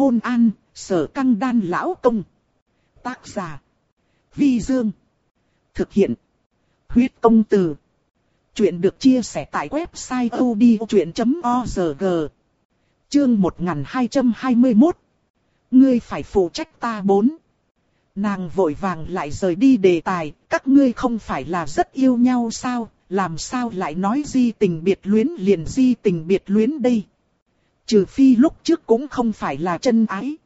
Hôn an, sở căng đan lão công. Tác giả. Vi Dương. Thực hiện. Huyết công từ. Chuyện được chia sẻ tại website odchuyện.org. Chương 1221. Ngươi phải phụ trách ta bốn. Nàng vội vàng lại rời đi đề tài, các ngươi không phải là rất yêu nhau sao, làm sao lại nói di tình biệt luyến liền di tình biệt luyến đây. Trừ phi lúc trước cũng không phải là chân ái.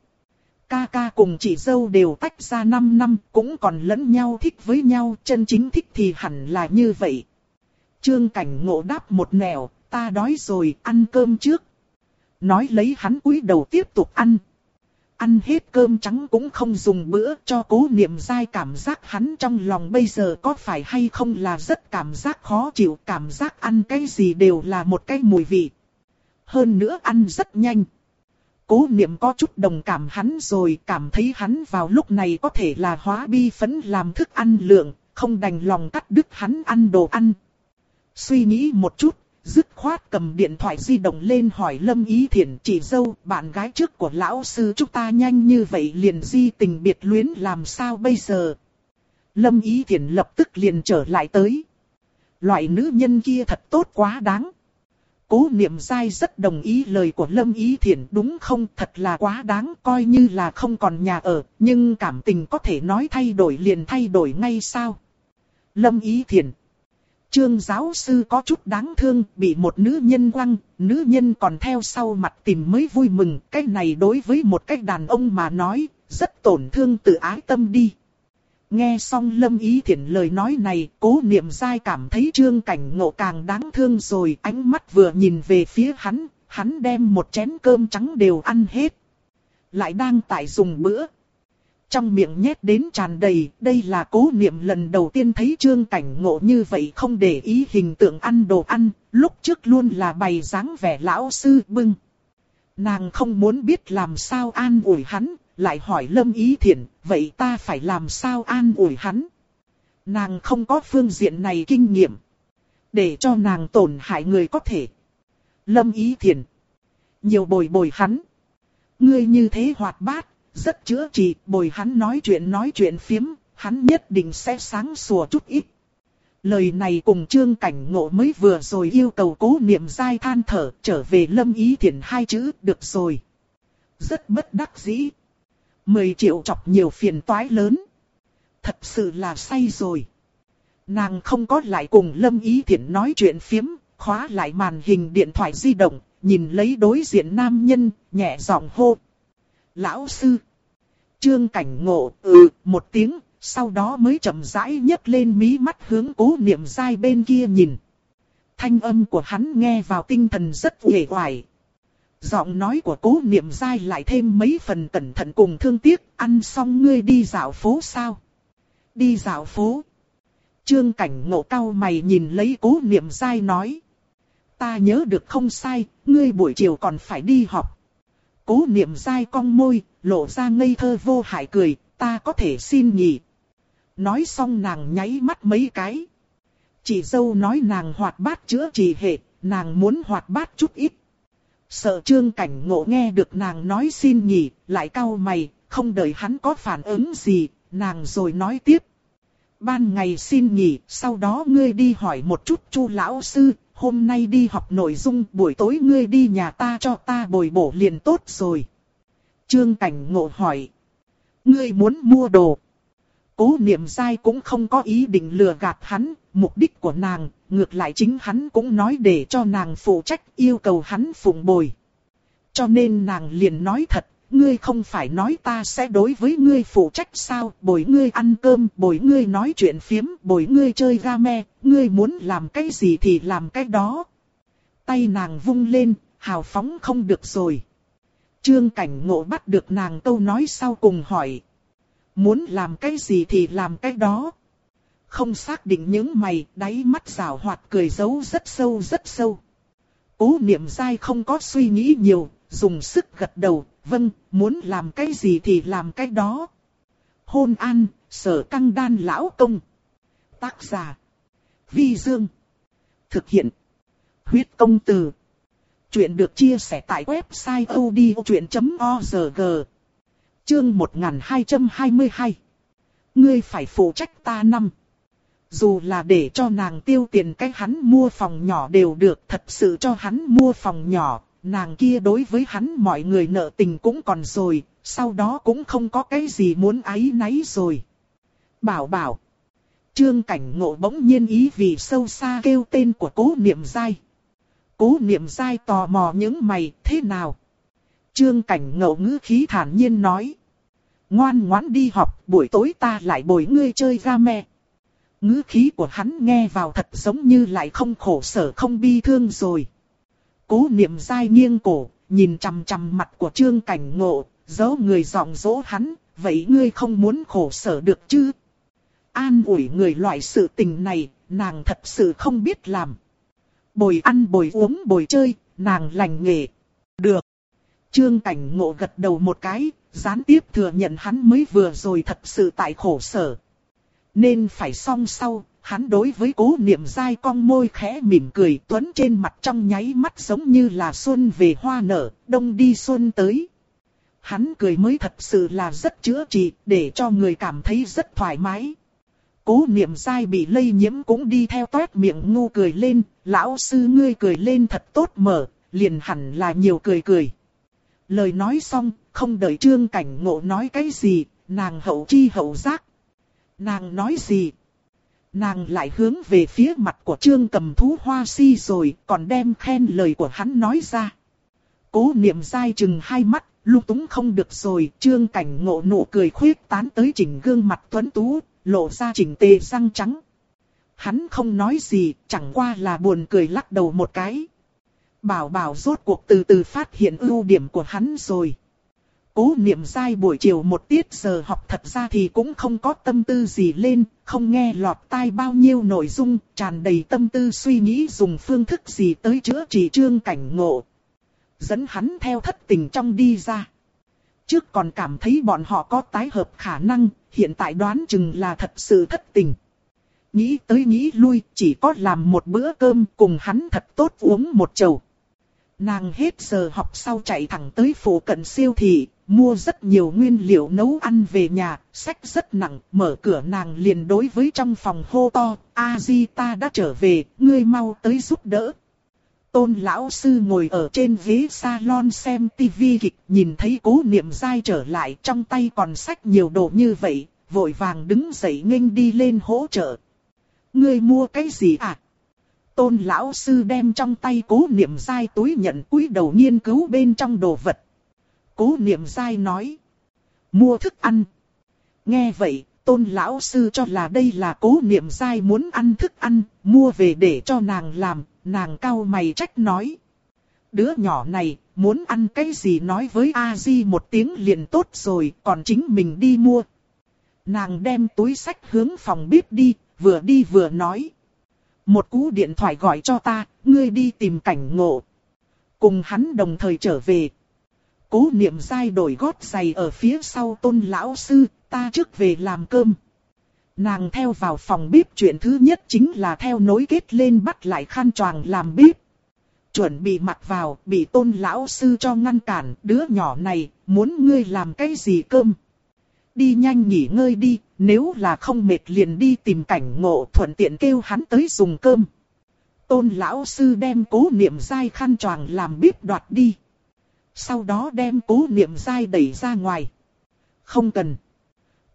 Ca ca cùng chị dâu đều tách ra 5 năm, cũng còn lẫn nhau thích với nhau, chân chính thích thì hẳn là như vậy. Trương cảnh ngộ đáp một nẻo, ta đói rồi, ăn cơm trước. Nói lấy hắn cúi đầu tiếp tục ăn. Ăn hết cơm trắng cũng không dùng bữa cho cố niệm dai cảm giác hắn trong lòng bây giờ có phải hay không là rất cảm giác khó chịu, cảm giác ăn cái gì đều là một cái mùi vị. Hơn nữa ăn rất nhanh. Cố niệm có chút đồng cảm hắn rồi cảm thấy hắn vào lúc này có thể là hóa bi phấn làm thức ăn lượng, không đành lòng cắt đứt hắn ăn đồ ăn. Suy nghĩ một chút, dứt khoát cầm điện thoại di động lên hỏi Lâm Ý Thiển chị dâu, bạn gái trước của lão sư chúng ta nhanh như vậy liền di tình biệt luyến làm sao bây giờ. Lâm Ý Thiển lập tức liền trở lại tới. Loại nữ nhân kia thật tốt quá đáng. Cố niệm dai rất đồng ý lời của Lâm Ý Thiển đúng không thật là quá đáng coi như là không còn nhà ở, nhưng cảm tình có thể nói thay đổi liền thay đổi ngay sao. Lâm Ý Thiển Trương giáo sư có chút đáng thương, bị một nữ nhân quăng, nữ nhân còn theo sau mặt tìm mới vui mừng, cái này đối với một cái đàn ông mà nói, rất tổn thương tự ái tâm đi. Nghe xong lâm ý thiện lời nói này, cố niệm dai cảm thấy trương cảnh ngộ càng đáng thương rồi, ánh mắt vừa nhìn về phía hắn, hắn đem một chén cơm trắng đều ăn hết. Lại đang tại dùng bữa, trong miệng nhét đến tràn đầy, đây là cố niệm lần đầu tiên thấy trương cảnh ngộ như vậy không để ý hình tượng ăn đồ ăn, lúc trước luôn là bày dáng vẻ lão sư bưng. Nàng không muốn biết làm sao an ủi hắn, lại hỏi Lâm Ý Thiển, vậy ta phải làm sao an ủi hắn? Nàng không có phương diện này kinh nghiệm. Để cho nàng tổn hại người có thể. Lâm Ý Thiển. Nhiều bồi bồi hắn. Ngươi như thế hoạt bát, rất chữa trị, bồi hắn nói chuyện nói chuyện phiếm, hắn nhất định sẽ sáng sủa chút ít. Lời này cùng trương cảnh ngộ mới vừa rồi yêu cầu cố niệm dai than thở, trở về lâm ý thiện hai chữ, được rồi. Rất bất đắc dĩ. Mười triệu chọc nhiều phiền toái lớn. Thật sự là say rồi. Nàng không có lại cùng lâm ý Thiển nói chuyện phiếm, khóa lại màn hình điện thoại di động, nhìn lấy đối diện nam nhân, nhẹ giọng hô, lão sư. Trương cảnh ngộ, ừ, một tiếng, sau đó mới chậm rãi nhấc lên mí mắt hướng cố niệm dai bên kia nhìn. Thanh âm của hắn nghe vào tinh thần rất uể oải. Giọng nói của cố niệm dai lại thêm mấy phần cẩn thận cùng thương tiếc, ăn xong ngươi đi dạo phố sao? Đi dạo phố. Trương cảnh ngộ cao mày nhìn lấy cố niệm dai nói. Ta nhớ được không sai, ngươi buổi chiều còn phải đi học. Cố niệm dai cong môi, lộ ra ngây thơ vô hại cười, ta có thể xin nhỉ. Nói xong nàng nháy mắt mấy cái. Chị dâu nói nàng hoạt bát chữa trị hệ, nàng muốn hoạt bát chút ít. Sợ trương cảnh ngộ nghe được nàng nói xin nhỉ, lại cau mày, không đợi hắn có phản ứng gì, nàng rồi nói tiếp. Ban ngày xin nghỉ, sau đó ngươi đi hỏi một chút chu lão sư, hôm nay đi học nội dung buổi tối ngươi đi nhà ta cho ta bồi bổ liền tốt rồi. Trương Cảnh Ngộ hỏi. Ngươi muốn mua đồ. Cố niệm sai cũng không có ý định lừa gạt hắn, mục đích của nàng, ngược lại chính hắn cũng nói để cho nàng phụ trách yêu cầu hắn phụng bồi. Cho nên nàng liền nói thật, ngươi không phải nói ta sẽ đối với ngươi phụ trách sao, bồi ngươi ăn cơm, bồi ngươi nói chuyện phiếm, bồi ngươi chơi game, ngươi muốn làm cái gì thì làm cái đó. Tay nàng vung lên, hào phóng không được rồi. Trương cảnh ngộ bắt được nàng câu nói sau cùng hỏi. Muốn làm cái gì thì làm cái đó. Không xác định những mày, đáy mắt rào hoạt cười giấu rất sâu rất sâu. Cố niệm dai không có suy nghĩ nhiều, dùng sức gật đầu, vâng, muốn làm cái gì thì làm cái đó. Hôn an, sở căng đan lão công. Tác giả. Vi Dương. Thực hiện. Huyết công từ. Chuyện được chia sẻ tại website odchuyện.org. Chương 1222. Ngươi phải phụ trách ta năm. Dù là để cho nàng tiêu tiền cách hắn mua phòng nhỏ đều được, thật sự cho hắn mua phòng nhỏ, nàng kia đối với hắn mọi người nợ tình cũng còn rồi, sau đó cũng không có cái gì muốn ái náy rồi. Bảo bảo. Trương cảnh ngộ bỗng nhiên ý vì sâu xa kêu tên của cố niệm dai. Cố niệm dai tò mò những mày thế nào? Trương cảnh ngộ ngữ khí thản nhiên nói. Ngoan ngoãn đi học, buổi tối ta lại bồi ngươi chơi ra. Ngữ khí của hắn nghe vào thật giống như lại không khổ sở không bi thương rồi. Cố niệm dai nghiêng cổ, nhìn chằm chằm mặt của trương cảnh ngộ, giấu người giọng dỗ hắn, vậy ngươi không muốn khổ sở được chứ? An ủi người loại sự tình này, nàng thật sự không biết làm. Bồi ăn bồi uống bồi chơi, nàng lành nghề. Được. Trương cảnh ngộ gật đầu một cái, gián tiếp thừa nhận hắn mới vừa rồi thật sự tại khổ sở. Nên phải xong sau, hắn đối với cố niệm dai cong môi khẽ mỉm cười tuấn trên mặt trong nháy mắt giống như là xuân về hoa nở, đông đi xuân tới. Hắn cười mới thật sự là rất chữa trị, để cho người cảm thấy rất thoải mái. Cố niệm dai bị lây nhiễm cũng đi theo toét miệng ngu cười lên, lão sư ngươi cười lên thật tốt mở, liền hẳn là nhiều cười cười. Lời nói xong, không đợi trương cảnh ngộ nói cái gì, nàng hậu chi hậu giác. Nàng nói gì? Nàng lại hướng về phía mặt của trương cầm thú hoa si rồi, còn đem khen lời của hắn nói ra. Cố niệm dai chừng hai mắt, lúc túng không được rồi, trương cảnh ngộ nụ cười khuyết tán tới chỉnh gương mặt tuấn tú, lộ ra chỉnh tề răng trắng. Hắn không nói gì, chẳng qua là buồn cười lắc đầu một cái. Bảo bảo rốt cuộc từ từ phát hiện ưu điểm của hắn rồi. Cố niệm dai buổi chiều một tiết giờ học thật ra thì cũng không có tâm tư gì lên, không nghe lọt tai bao nhiêu nội dung, tràn đầy tâm tư suy nghĩ dùng phương thức gì tới chữa trị trương cảnh ngộ. Dẫn hắn theo thất tình trong đi ra. Trước còn cảm thấy bọn họ có tái hợp khả năng, hiện tại đoán chừng là thật sự thất tình. Nghĩ tới nghĩ lui, chỉ có làm một bữa cơm cùng hắn thật tốt uống một chầu. Nàng hết giờ học sau chạy thẳng tới phủ cận siêu thị, mua rất nhiều nguyên liệu nấu ăn về nhà, sách rất nặng, mở cửa nàng liền đối với trong phòng hô to, a di ta đã trở về, ngươi mau tới giúp đỡ. Tôn lão sư ngồi ở trên ghế salon xem tivi kịch, nhìn thấy cố niệm dai trở lại trong tay còn sách nhiều đồ như vậy, vội vàng đứng dậy nghênh đi lên hỗ trợ. Ngươi mua cái gì à? Tôn lão sư đem trong tay cố niệm dai túi nhận cúi đầu nghiên cứu bên trong đồ vật. Cố niệm dai nói. Mua thức ăn. Nghe vậy, tôn lão sư cho là đây là cố niệm dai muốn ăn thức ăn, mua về để cho nàng làm, nàng cao mày trách nói. Đứa nhỏ này, muốn ăn cái gì nói với A-di một tiếng liền tốt rồi, còn chính mình đi mua. Nàng đem túi sách hướng phòng bếp đi, vừa đi vừa nói. Một cú điện thoại gọi cho ta, ngươi đi tìm cảnh ngộ. Cùng hắn đồng thời trở về. Cố niệm dai đổi gót giày ở phía sau tôn lão sư, ta trước về làm cơm. Nàng theo vào phòng bếp chuyện thứ nhất chính là theo nối kết lên bắt lại khăn choàng làm bếp. Chuẩn bị mặc vào, bị tôn lão sư cho ngăn cản, đứa nhỏ này, muốn ngươi làm cái gì cơm. Đi nhanh nghỉ ngơi đi, nếu là không mệt liền đi tìm cảnh ngộ thuận tiện kêu hắn tới dùng cơm. Tôn lão sư đem cố niệm dai khăn choàng làm bếp đoạt đi. Sau đó đem cố niệm dai đẩy ra ngoài. Không cần.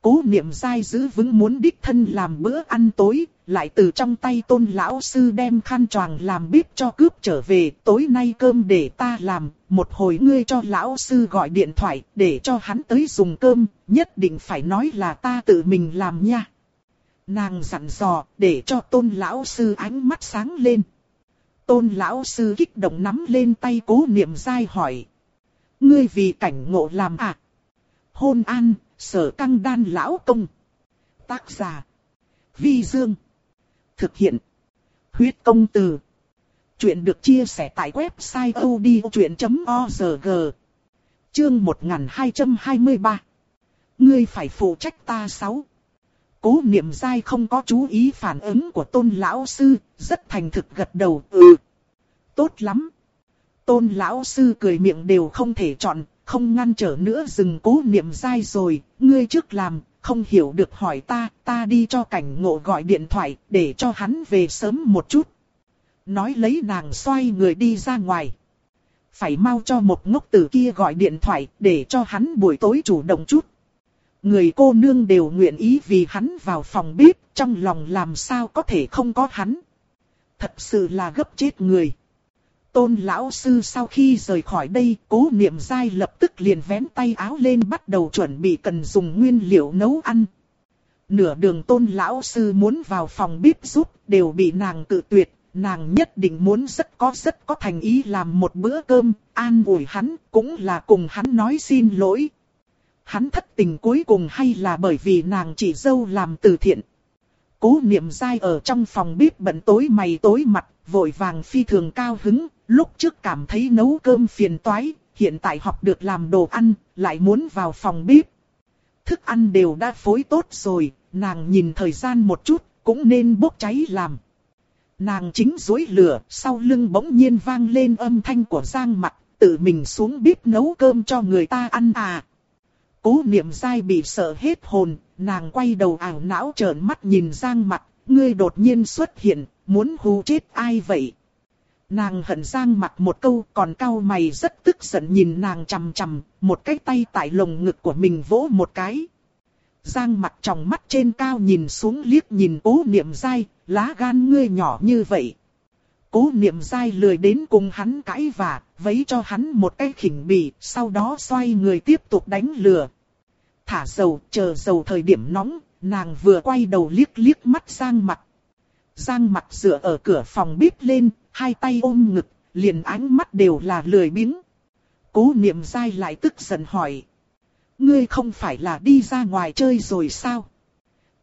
Cố niệm dai giữ vững muốn đích thân làm bữa ăn tối, lại từ trong tay tôn lão sư đem khăn choàng làm bếp cho cướp trở về. Tối nay cơm để ta làm, một hồi ngươi cho lão sư gọi điện thoại để cho hắn tới dùng cơm, nhất định phải nói là ta tự mình làm nha. Nàng dặn dò để cho tôn lão sư ánh mắt sáng lên. Tôn lão sư kích động nắm lên tay cố niệm dai hỏi. Ngươi vì cảnh ngộ làm à? Hôn an, sở căng đan lão công. Tác giả. Vi Dương. Thực hiện. Huyết công từ. Chuyện được chia sẻ tại website odchuyện.org. Chương 1223. Ngươi phải phụ trách ta sáu. Cố niệm dai không có chú ý phản ứng của tôn lão sư, rất thành thực gật đầu, ừ. Tốt lắm. Tôn lão sư cười miệng đều không thể chọn, không ngăn trở nữa dừng cố niệm dai rồi, ngươi trước làm, không hiểu được hỏi ta, ta đi cho cảnh ngộ gọi điện thoại, để cho hắn về sớm một chút. Nói lấy nàng xoay người đi ra ngoài. Phải mau cho một ngốc tử kia gọi điện thoại, để cho hắn buổi tối chủ động chút. Người cô nương đều nguyện ý vì hắn vào phòng bếp, trong lòng làm sao có thể không có hắn. Thật sự là gấp chết người. Tôn lão sư sau khi rời khỏi đây, cố niệm dai lập tức liền vén tay áo lên bắt đầu chuẩn bị cần dùng nguyên liệu nấu ăn. Nửa đường tôn lão sư muốn vào phòng bếp giúp, đều bị nàng tự tuyệt, nàng nhất định muốn rất có rất có thành ý làm một bữa cơm, an ủi hắn, cũng là cùng hắn nói xin lỗi. Hắn thất tình cuối cùng hay là bởi vì nàng chỉ dâu làm từ thiện. Cố niệm dai ở trong phòng bếp bận tối mày tối mặt, vội vàng phi thường cao hứng, lúc trước cảm thấy nấu cơm phiền toái, hiện tại học được làm đồ ăn, lại muốn vào phòng bếp. Thức ăn đều đã phối tốt rồi, nàng nhìn thời gian một chút, cũng nên bốc cháy làm. Nàng chính dối lửa, sau lưng bỗng nhiên vang lên âm thanh của Giang mặt, tự mình xuống bếp nấu cơm cho người ta ăn à. Cố niệm dai bị sợ hết hồn, nàng quay đầu ảo não trợn mắt nhìn Giang mặt, ngươi đột nhiên xuất hiện, muốn hù chết ai vậy? Nàng hận Giang mặt một câu còn cao mày rất tức giận nhìn nàng chằm chằm, một cái tay tại lồng ngực của mình vỗ một cái. Giang mặt trong mắt trên cao nhìn xuống liếc nhìn cố niệm dai, lá gan ngươi nhỏ như vậy. Cố niệm dai lười đến cùng hắn cãi và vấy cho hắn một cái khỉnh bì, sau đó xoay người tiếp tục đánh lừa. Thả dầu, chờ dầu thời điểm nóng, nàng vừa quay đầu liếc liếc mắt Giang mặt. Giang mặt dựa ở cửa phòng bếp lên, hai tay ôm ngực, liền ánh mắt đều là lười biếng. Cố niệm dai lại tức giận hỏi. Ngươi không phải là đi ra ngoài chơi rồi sao?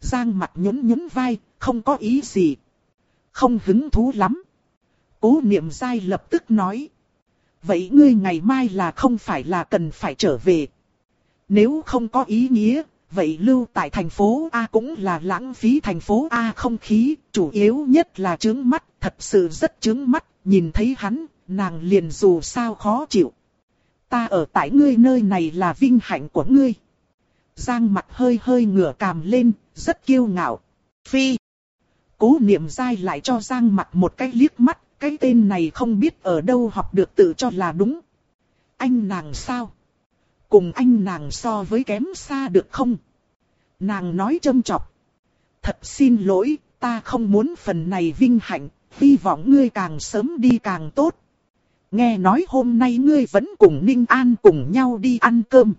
Giang mặt nhún nhún vai, không có ý gì. Không hứng thú lắm. Cố niệm dai lập tức nói. Vậy ngươi ngày mai là không phải là cần phải trở về. Nếu không có ý nghĩa, vậy lưu tại thành phố A cũng là lãng phí thành phố A không khí, chủ yếu nhất là trướng mắt, thật sự rất trướng mắt, nhìn thấy hắn, nàng liền dù sao khó chịu. Ta ở tại ngươi nơi này là vinh hạnh của ngươi. Giang mặt hơi hơi ngửa cằm lên, rất kiêu ngạo. Phi. Cố niệm dai lại cho Giang mặt một cái liếc mắt, cái tên này không biết ở đâu học được tự cho là đúng. Anh nàng sao? Cùng anh nàng so với kém xa được không? Nàng nói châm chọc. Thật xin lỗi, ta không muốn phần này vinh hạnh, hy vọng ngươi càng sớm đi càng tốt. Nghe nói hôm nay ngươi vẫn cùng Ninh An cùng nhau đi ăn cơm.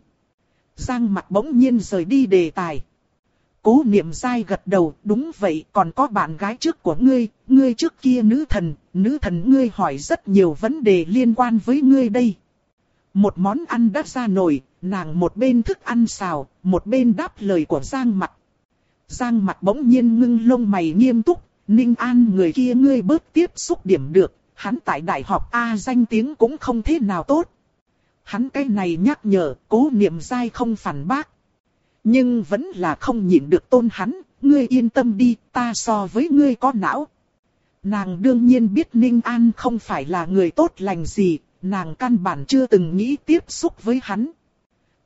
Giang mặt bỗng nhiên rời đi đề tài. Cố niệm dai gật đầu, đúng vậy, còn có bạn gái trước của ngươi, ngươi trước kia nữ thần, nữ thần ngươi hỏi rất nhiều vấn đề liên quan với ngươi đây. Một món ăn đã ra nồi, nàng một bên thức ăn xào, một bên đáp lời của Giang mặt. Giang mặt bỗng nhiên ngưng lông mày nghiêm túc, Ninh An người kia ngươi bớt tiếp xúc điểm được, hắn tại đại học A danh tiếng cũng không thế nào tốt. Hắn cái này nhắc nhở, cố niệm dai không phản bác. Nhưng vẫn là không nhịn được tôn hắn, ngươi yên tâm đi, ta so với ngươi có não. Nàng đương nhiên biết Ninh An không phải là người tốt lành gì, nàng căn bản chưa từng nghĩ tiếp xúc với hắn.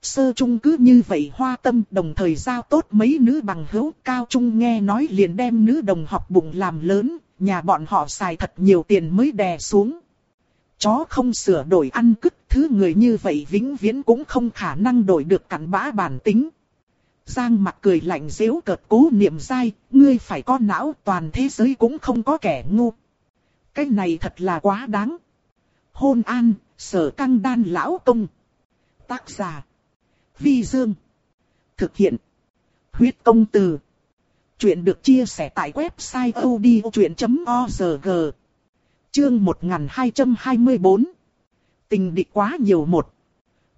Sơ trung cứ như vậy hoa tâm đồng thời giao tốt mấy nữ bằng hữu cao trung nghe nói liền đem nữ đồng học bụng làm lớn, nhà bọn họ xài thật nhiều tiền mới đè xuống. Chó không sửa đổi ăn cứt thứ người như vậy vĩnh viễn cũng không khả năng đổi được cặn bã bản tính. Giang mặt cười lạnh dễu cợt cố niệm dai, ngươi phải có não toàn thế giới cũng không có kẻ ngu. Cái này thật là quá đáng. Hôn an, sở căng đan lão công. Tác giả. Vi Dương. Thực hiện. Huyết công từ. Chuyện được chia sẻ tại website odchuyện.org. Chương 1224. Tình địch quá nhiều một.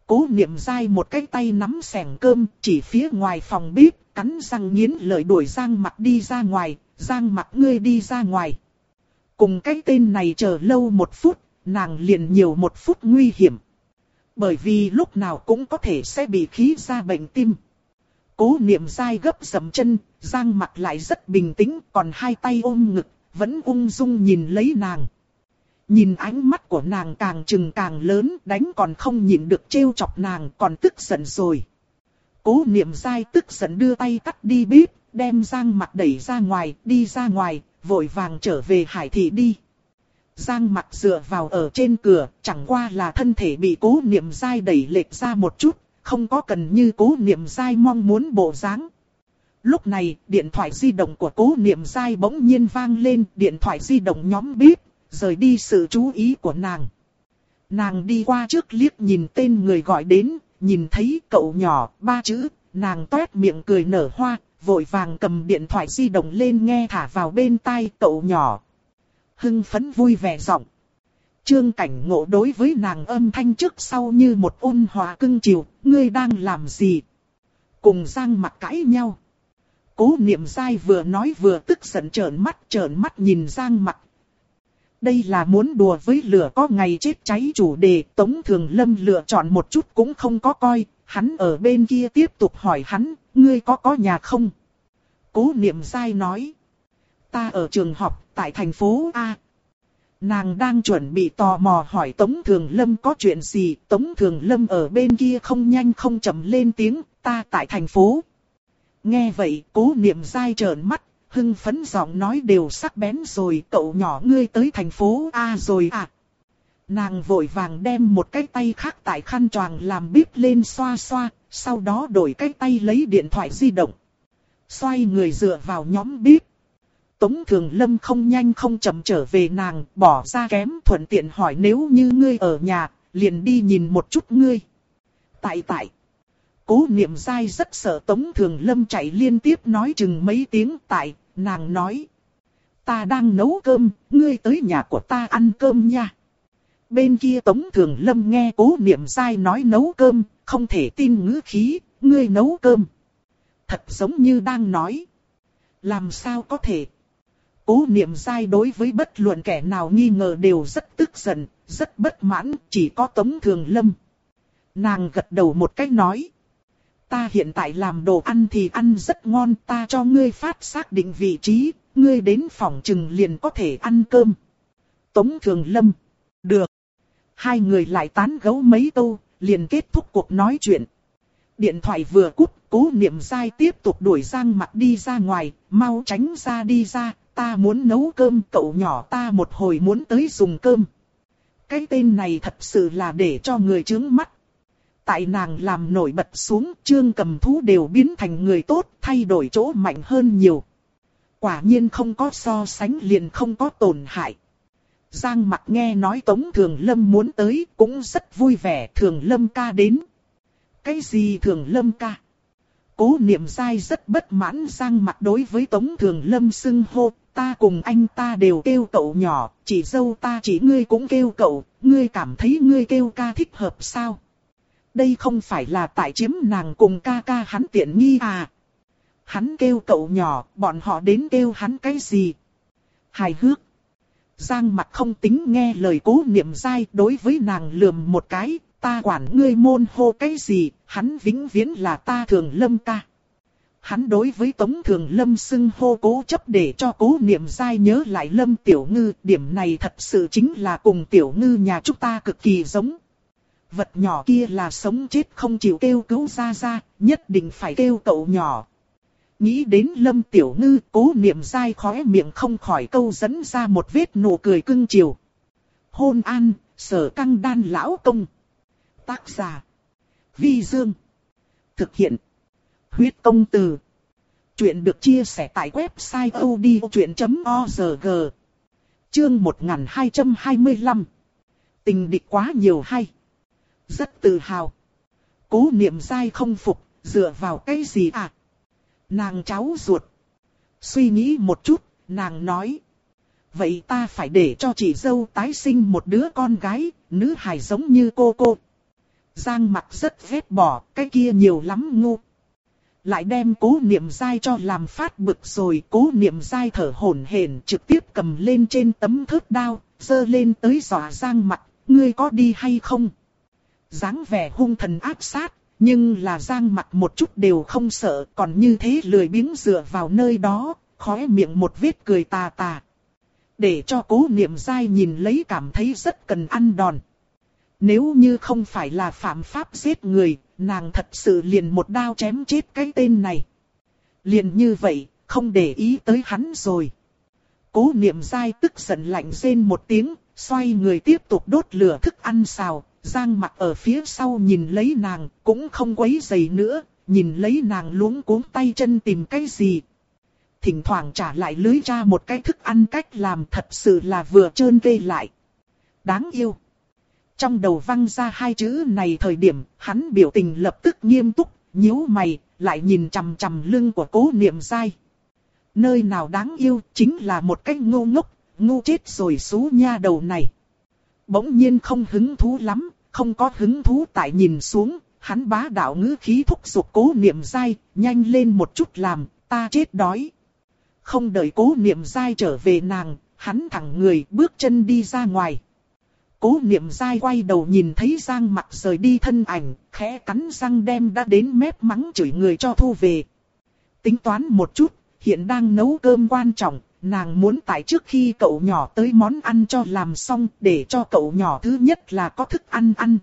Cố niệm dai một cái tay nắm sẻng cơm chỉ phía ngoài phòng bếp, cắn răng nghiến lời đuổi Giang mặt đi ra ngoài, Giang mặt ngươi đi ra ngoài. Cùng cái tên này chờ lâu một phút, nàng liền nhiều một phút nguy hiểm. Bởi vì lúc nào cũng có thể sẽ bị khí ra bệnh tim. Cố niệm dai gấp dầm chân, Giang mặt lại rất bình tĩnh, còn hai tay ôm ngực, vẫn ung dung nhìn lấy nàng. Nhìn ánh mắt của nàng càng trừng càng lớn, đánh còn không nhìn được trêu chọc nàng, còn tức giận rồi. Cố niệm dai tức giận đưa tay cắt đi bếp, đem Giang mặt đẩy ra ngoài, đi ra ngoài, vội vàng trở về hải thị đi. Giang mặt dựa vào ở trên cửa, chẳng qua là thân thể bị cố niệm dai đẩy lệch ra một chút, không có cần như cố niệm dai mong muốn bộ dáng. Lúc này, điện thoại di động của cố niệm dai bỗng nhiên vang lên, điện thoại di động nhóm bíp, rời đi sự chú ý của nàng. Nàng đi qua trước liếc nhìn tên người gọi đến, nhìn thấy cậu nhỏ, ba chữ, nàng toét miệng cười nở hoa, vội vàng cầm điện thoại di động lên nghe thả vào bên tai cậu nhỏ. Hưng phấn vui vẻ giọng. Trương cảnh ngộ đối với nàng âm thanh trước sau như một ôn hòa cưng chiều, ngươi đang làm gì? Cùng Giang mặt cãi nhau. Cố niệm dai vừa nói vừa tức giận trợn mắt trợn mắt nhìn Giang mặt. Đây là muốn đùa với lửa có ngày chết cháy chủ đề, Tống Thường Lâm lựa chọn một chút cũng không có coi, hắn ở bên kia tiếp tục hỏi hắn, ngươi có có nhà không? Cố niệm dai nói, ta ở trường học tại thành phố A. Nàng đang chuẩn bị tò mò hỏi Tống Thường Lâm có chuyện gì, Tống Thường Lâm ở bên kia không nhanh không chậm lên tiếng, ta tại thành phố. Nghe vậy, cố niệm dai trợn mắt, hưng phấn giọng nói đều sắc bén rồi, cậu nhỏ ngươi tới thành phố A rồi à. Nàng vội vàng đem một cái tay khác tại khăn choàng làm bíp lên xoa xoa, sau đó đổi cái tay lấy điện thoại di động. Xoay người dựa vào nhóm bíp. Tống Thường Lâm không nhanh không chậm trở về nàng, bỏ ra kém thuận tiện hỏi nếu như ngươi ở nhà, liền đi nhìn một chút ngươi. Tại tại. Cố niệm dai rất sợ Tống Thường Lâm chạy liên tiếp nói chừng mấy tiếng tại, nàng nói. Ta đang nấu cơm, ngươi tới nhà của ta ăn cơm nha. Bên kia Tống Thường Lâm nghe cố niệm dai nói nấu cơm, không thể tin ngữ khí, ngươi nấu cơm. Thật giống như đang nói. Làm sao có thể? Cố niệm dai đối với bất luận kẻ nào nghi ngờ đều rất tức giận, rất bất mãn, chỉ có Tống Thường Lâm. Nàng gật đầu một cách nói. Ta hiện tại làm đồ ăn thì ăn rất ngon, ta cho ngươi phát xác định vị trí, ngươi đến phòng trừng liền có thể ăn cơm. Tống Thường Lâm. Được. Hai người lại tán gấu mấy câu, liền kết thúc cuộc nói chuyện. Điện thoại vừa cút, cố niệm dai tiếp tục đuổi Giang mặt đi ra ngoài, mau tránh ra đi ra, ta muốn nấu cơm, cậu nhỏ ta một hồi muốn tới dùng cơm. Cái tên này thật sự là để cho người chướng mắt. Tại nàng làm nổi bật xuống, trương cầm thú đều biến thành người tốt, thay đổi chỗ mạnh hơn nhiều. Quả nhiên không có so sánh liền không có tổn hại. Giang mặt nghe nói Tống Thường Lâm muốn tới, cũng rất vui vẻ Thường Lâm ca đến. Cái gì Thường Lâm ca? Cố niệm dai rất bất mãn Giang mặt đối với Tống Thường Lâm xưng hô, ta cùng anh ta đều kêu cậu nhỏ, chỉ dâu ta chỉ ngươi cũng kêu cậu, ngươi cảm thấy ngươi kêu ca thích hợp sao? Đây không phải là tại chiếm nàng cùng ca ca hắn tiện nghi à? Hắn kêu cậu nhỏ, bọn họ đến kêu hắn cái gì? Hài hước. Giang mặt không tính nghe lời cố niệm dai đối với nàng lườm một cái, ta quản ngươi môn hô cái gì, hắn vĩnh viễn là ta thường lâm ca. Hắn đối với Tống Thường Lâm xưng hô cố chấp để cho cố niệm dai nhớ lại Lâm Tiểu Ngư, điểm này thật sự chính là cùng Tiểu Ngư nhà chúng ta cực kỳ giống. Vật nhỏ kia là sống chết không chịu kêu cứu ra ra, nhất định phải kêu cậu nhỏ. Nghĩ đến Lâm Tiểu Ngư, cố niệm dai khóe miệng không khỏi câu dẫn ra một vết nụ cười cưng chiều. Hôn an, sở căng đan lão công. Tác giả. Vi Dương. Thực hiện. Huyết công từ. Chuyện được chia sẻ tại website odchuyện.org. Chương 1225. Tình địch quá nhiều hay. Rất tự hào. Cố niệm dai không phục, dựa vào cái gì à? Nàng cháu ruột. Suy nghĩ một chút, nàng nói. Vậy ta phải để cho chị dâu tái sinh một đứa con gái, nữ hài giống như cô cô. Giang mặt rất ghét bỏ, cái kia nhiều lắm ngu. Lại đem cố niệm dai cho làm phát bực rồi, cố niệm dai thở hổn hển trực tiếp cầm lên trên tấm thớt đao, dơ lên tới dọa giang mặt, ngươi có đi hay không? dáng vẻ hung thần áp sát, nhưng là giang mặt một chút đều không sợ, còn như thế lười biếng dựa vào nơi đó, khóe miệng một vết cười tà tà. để cho cố niệm dai nhìn lấy cảm thấy rất cần ăn đòn. Nếu như không phải là phạm pháp giết người, nàng thật sự liền một đao chém chết cái tên này. Liền như vậy, không để ý tới hắn rồi. Cố niệm dai tức giận lạnh rên một tiếng, xoay người tiếp tục đốt lửa thức ăn xào, giang mặt ở phía sau nhìn lấy nàng, cũng không quấy giày nữa, nhìn lấy nàng luống cuống tay chân tìm cái gì. Thỉnh thoảng trả lại lưới ra một cái thức ăn cách làm thật sự là vừa trơn vê lại. Đáng yêu. Trong đầu văng ra hai chữ này thời điểm, hắn biểu tình lập tức nghiêm túc, nhíu mày, lại nhìn chằm chằm lưng của cố niệm dai. Nơi nào đáng yêu chính là một cái ngu ngốc, ngu chết rồi xú nha đầu này. Bỗng nhiên không hứng thú lắm, không có hứng thú tại nhìn xuống, hắn bá đạo ngữ khí thúc giục cố niệm dai, nhanh lên một chút làm, ta chết đói. Không đợi cố niệm dai trở về nàng, hắn thẳng người bước chân đi ra ngoài. Cố niệm dai quay đầu nhìn thấy Giang mặt rời đi thân ảnh, khẽ cắn răng đem đã đến mép mắng chửi người cho thu về. Tính toán một chút, hiện đang nấu cơm quan trọng, nàng muốn tại trước khi cậu nhỏ tới món ăn cho làm xong để cho cậu nhỏ thứ nhất là có thức ăn ăn.